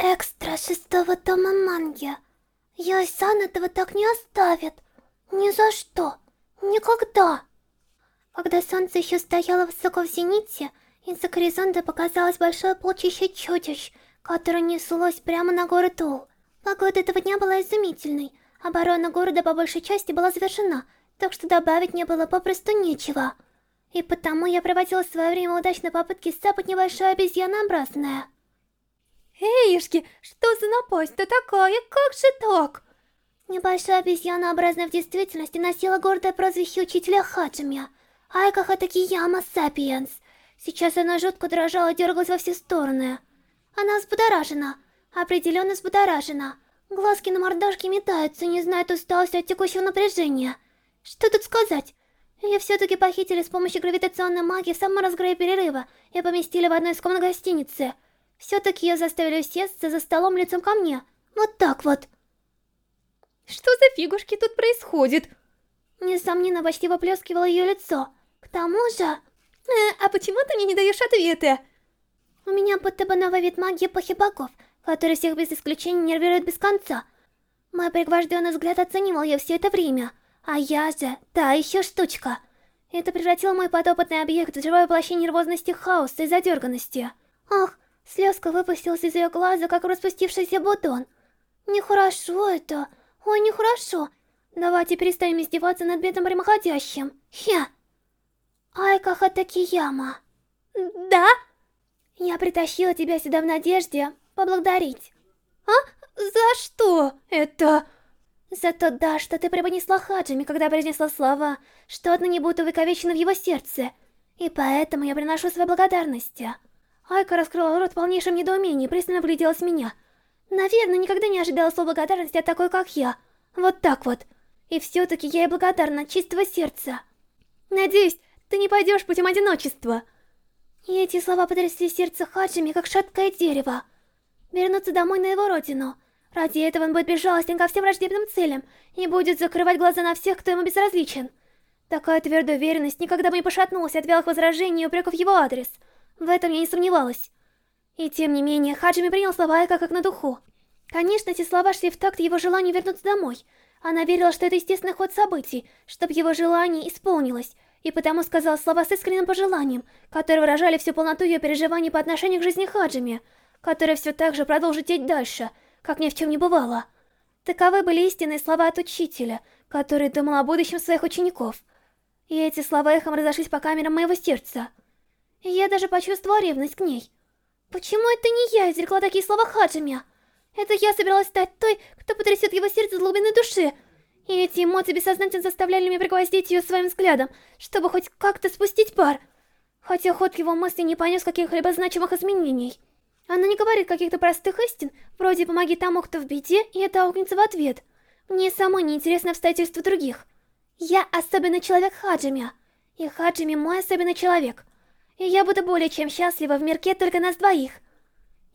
Экстра шестого тома манги. Йой-сан этого так не оставит. Ни за что. Никогда. Когда солнце еще стояло высоко в зените, из-за горизонта показалось большое полчище чудищ, которое неслось прямо на город Ул. Погода этого дня была изумительной. Оборона города по большей части была завершена, так что добавить не было попросту нечего. И потому я проводила свое время удачной попытке сцапать небольшое обезьянообразное. Эйшки, что за напасть-то такая? Как же так? Небольшая обезьянообразная в действительности носила гордое прозвище учителя Хаджими. Айка Хатакияма Сапиенс. Сейчас она жутко дрожала дергалась во все стороны. Она взбудоражена. Определенно взбудоражена. Глазки на мордашке метаются, не знают усталости от текущего напряжения. Что тут сказать? Ее все-таки похитили с помощью гравитационной магии в самом разграе перерыва и поместили в одной из комнат гостиницы. Все-таки ее заставили усесться за столом лицом ко мне. Вот так вот. Что за фигушки тут происходит? Несомненно, почти выплескивало ее лицо. К тому же... Э, а почему ты мне не даешь ответы? У меня будто бы новый вид магии эпохи богов, который всех без исключения нервирует без конца. Мой пригвожденный взгляд оценивал ее все это время, а я же, та еще штучка. Это превратило мой подопытный объект в живое воплощение нервозности хаоса и задерганности. Ах, Слезка выпустилась из ее глаза, как распустившийся бутон. Нехорошо это. Ой, нехорошо. Давайте перестанем издеваться над бедным прямоходящим. Хя. Айка Хатакияма. Да? Я притащила тебя сюда в надежде поблагодарить. А? За что это? За то да, что ты преподнесла Хаджими, когда произнесла слова, что отныне будут увековечены в его сердце. И поэтому я приношу свои благодарности. Айка раскрыла рот в полнейшем недоумении и пристально вгляделась в меня. Наверное, никогда не ожидала слова благодарности от такой, как я. Вот так вот. И все-таки я ей благодарна от чистого сердца. Надеюсь, ты не пойдешь путем одиночества. И эти слова потрясли сердце Хаджими, как шаткое дерево. Вернуться домой на его родину. Ради этого он будет безжалостен ко всем враждебным целям и будет закрывать глаза на всех, кто ему безразличен. Такая твердая уверенность никогда бы не пошатнулась от вялых возражений и упреков в его адрес — в этом я не сомневалась. И тем не менее, Хаджими принял слова Эка как на духу. Конечно, эти слова шли в такт его желанию вернуться домой. Она верила, что это естественный ход событий, чтобы его желание исполнилось, и потому сказала слова с искренним пожеланием, которые выражали всю полноту ее переживаний по отношению к жизни Хаджими, которая все так же продолжит теть дальше, как ни в чем не бывало. Таковы были истинные слова от учителя, который думал о будущем своих учеников. И эти слова эхом разошлись по камерам моего сердца. Я даже почувствовала ревность к ней. Почему это не я изрекла такие слова Хаджиме? Это я собиралась стать той, кто потрясет его сердце с глубины души. И эти эмоции бессознательно заставляли меня пригвоздить ее своим взглядом, чтобы хоть как-то спустить пар. Хотя ход его мысли не понес каких-либо значимых изменений. Она не говорит каких-то простых истин, вроде «помоги тому, кто в беде», и это аукнется в ответ. Мне самой неинтересно обстоятельства других. Я особенный человек Хаджими, и Хаджими мой особенный человек и я буду более чем счастлива в мирке только нас двоих.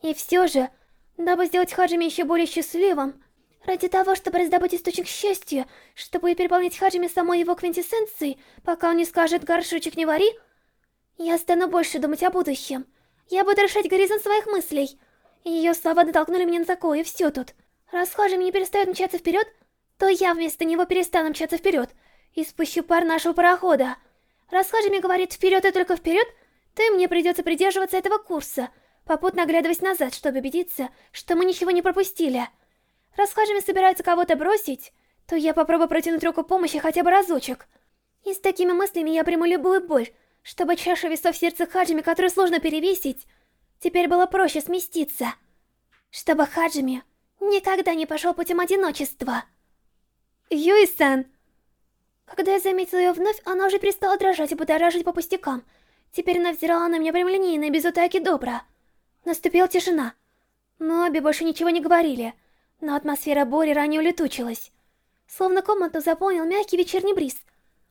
И все же, дабы сделать Хаджими еще более счастливым, ради того, чтобы раздобыть источник счастья, чтобы переполнить Хаджими самой его квинтэссенцией, пока он не скажет «горшочек не вари», я стану больше думать о будущем. Я буду решать горизонт своих мыслей. Ее слова натолкнули меня на такое, и все тут. Раз Хаджими не перестает мчаться вперед, то я вместо него перестану мчаться вперед и спущу пар нашего парохода. Раз Хаджими говорит «вперед и только вперед», и мне придется придерживаться этого курса, попутно оглядываясь назад, чтобы убедиться, что мы ничего не пропустили. Раз Хаджими собирается кого-то бросить, то я попробую протянуть руку помощи хотя бы разочек. И с такими мыслями я приму любую боль, чтобы чаша весов в сердце Хаджими, которую сложно перевесить, теперь было проще сместиться. Чтобы Хаджими никогда не пошел путем одиночества. Юй-сан! Когда я заметила ее вновь, она уже перестала дрожать и будоражить по пустякам, Теперь она взирала на меня прямолинейно, без утайки добра. Наступила тишина. Мы обе больше ничего не говорили, но атмосфера Бори ранее улетучилась. Словно комнату заполнил мягкий вечерний бриз.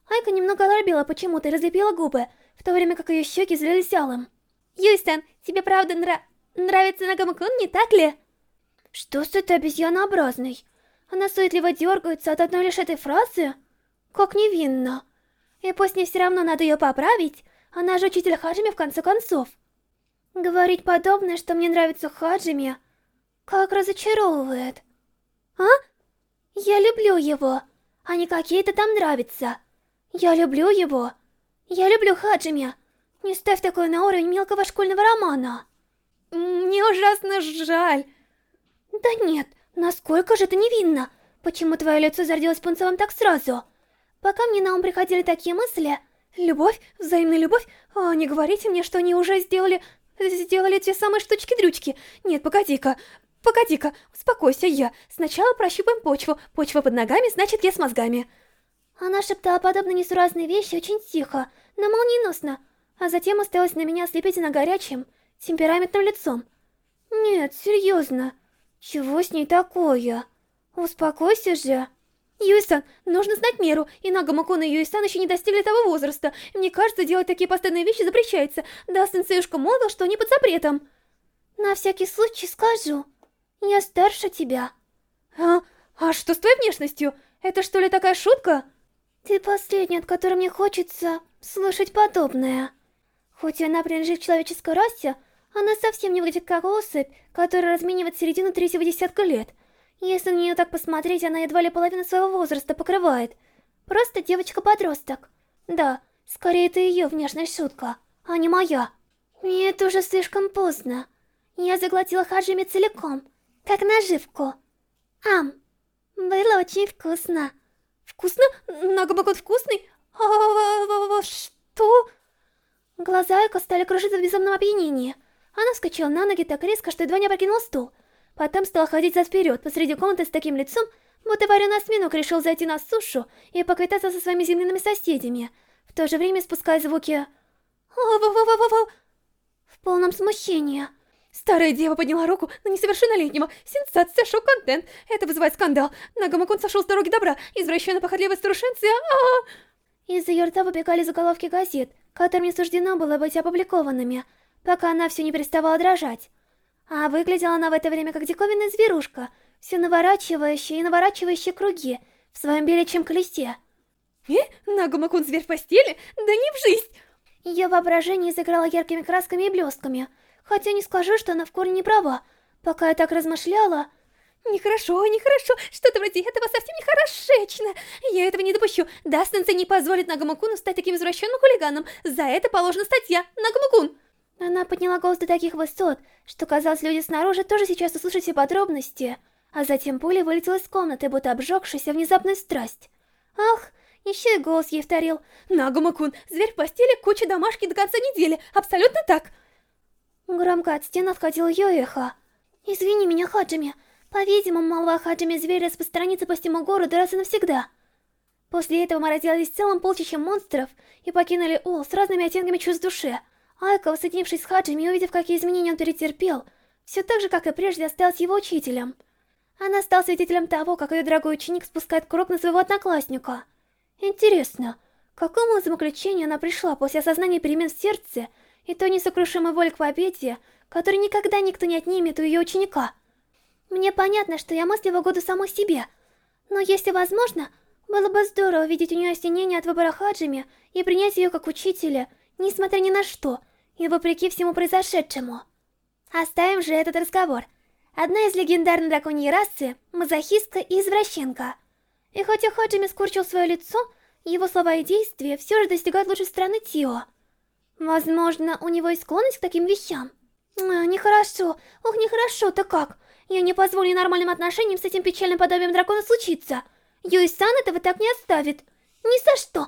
Айка немного оробела почему-то и разлепила губы, в то время как ее щеки залились алым. Юйсан, тебе правда нра... нравится Нагамакун, не так ли? Что с этой обезьянообразной? Она суетливо дергается от одной лишь этой фразы? Как невинно. И пусть мне все равно надо ее поправить, она же учитель Хаджими в конце концов. Говорить подобное, что мне нравится Хаджими... как разочаровывает. А? Я люблю его, а не какие-то там нравятся. Я люблю его. Я люблю Хаджими. Не ставь такое на уровень мелкого школьного романа. Мне ужасно жаль. Да нет, насколько же это невинно? Почему твое лицо зарделось пунцовым так сразу? Пока мне на ум приходили такие мысли... Любовь? Взаимная любовь? А не говорите мне, что они уже сделали... Сделали те самые штучки-дрючки. Нет, погоди-ка. Погоди-ка, успокойся, я. Сначала прощупаем почву. Почва под ногами, значит, я с мозгами. Она шептала подобные несуразные вещи очень тихо, но молниеносно, а затем осталась на меня ослепительно горячим, темпераментным лицом. Нет, серьезно. Чего с ней такое? Успокойся же. Юисан, нужно знать меру, и Нагамакун и Юисан еще не достигли того возраста. Мне кажется, делать такие постоянные вещи запрещается. Да, сенсеюшка молвил, что они под запретом. На всякий случай скажу. Я старше тебя. А, а что с твоей внешностью? Это что ли такая шутка? Ты последний, от которой мне хочется слышать подобное. Хоть она принадлежит человеческой расе, она совсем не выглядит как особь, которая разменивает середину третьего десятка лет — если на нее так посмотреть, она едва ли половину своего возраста покрывает. Просто девочка-подросток. Да, скорее это ее внешняя шутка, а не моя. И это уже слишком поздно. Я заглотила Хаджими целиком, как наживку. Ам, было очень вкусно. Вкусно? Нагобакот вкусный? А, а, а, что? Глаза Эко стали кружиться в безумном опьянении. Она вскочила на ноги так резко, что едва не опрокинула стул. Потом стал ходить за вперед посреди комнаты с таким лицом, будто вареный осьминог решил зайти на сушу и поквитаться со своими земляными соседями, в то же время спуская звуки в полном смущении. Старая дева подняла руку на несовершеннолетнего. Сенсация, шок-контент. Это вызывает скандал. Нагамакун сошел с дороги добра. Извращенно похотливые старушенцы. А -а -а. Из ее рта выбегали заголовки газет, которым не суждено было быть опубликованными, пока она все не переставала дрожать. А выглядела она в это время как диковинная зверушка, все наворачивающая и наворачивающая круги в своем беличьем колесе. «Э? Нагумакун зверь в постели? Да не в жизнь!» Ее воображение сыграло яркими красками и блестками, хотя не скажу, что она в корне не права. Пока я так размышляла... Нехорошо, нехорошо, что-то вроде этого совсем нехорошечно. Я этого не допущу. Дастенса не позволит Нагамакуну стать таким извращенным хулиганом. За это положена статья. Нагамакун! Она подняла голос до таких высот, что казалось, люди снаружи тоже сейчас услышат все подробности. А затем пуля вылетела из комнаты, будто обжегшаяся внезапной страсть. Ах, еще и голос ей вторил. Нагумакун, зверь в постели, куча домашки до конца недели. Абсолютно так. Громко от стен отходил эхо. Извини меня, Хаджими. По-видимому, молва Хаджими зверь распространится по всему городу раз и навсегда. После этого мы разделались целым полчищем монстров и покинули Ул с разными оттенками чувств души. Айка, воссоединившись с Хаджими и увидев, какие изменения он перетерпел, все так же, как и прежде, осталась его учителем. Она стала свидетелем того, как ее дорогой ученик спускает курок на своего одноклассника. Интересно, к какому заключению она пришла после осознания перемен в сердце и той несокрушимой воли к победе, которой никогда никто не отнимет у ее ученика? Мне понятно, что я мыслю в угоду самой себе, но если возможно, было бы здорово видеть у нее осенение от выбора Хаджими и принять ее как учителя, несмотря ни на что — и вопреки всему произошедшему. Оставим же этот разговор. Одна из легендарной драконьей расы – мазохистка и извращенка. И хотя Хаджими скорчил свое лицо, его слова и действия все же достигают лучшей стороны Тио. Возможно, у него есть склонность к таким вещам. А, нехорошо, ох, нехорошо-то как. Я не позволю нормальным отношениям с этим печальным подобием дракона случиться. Юй-сан этого так не оставит. Ни за что.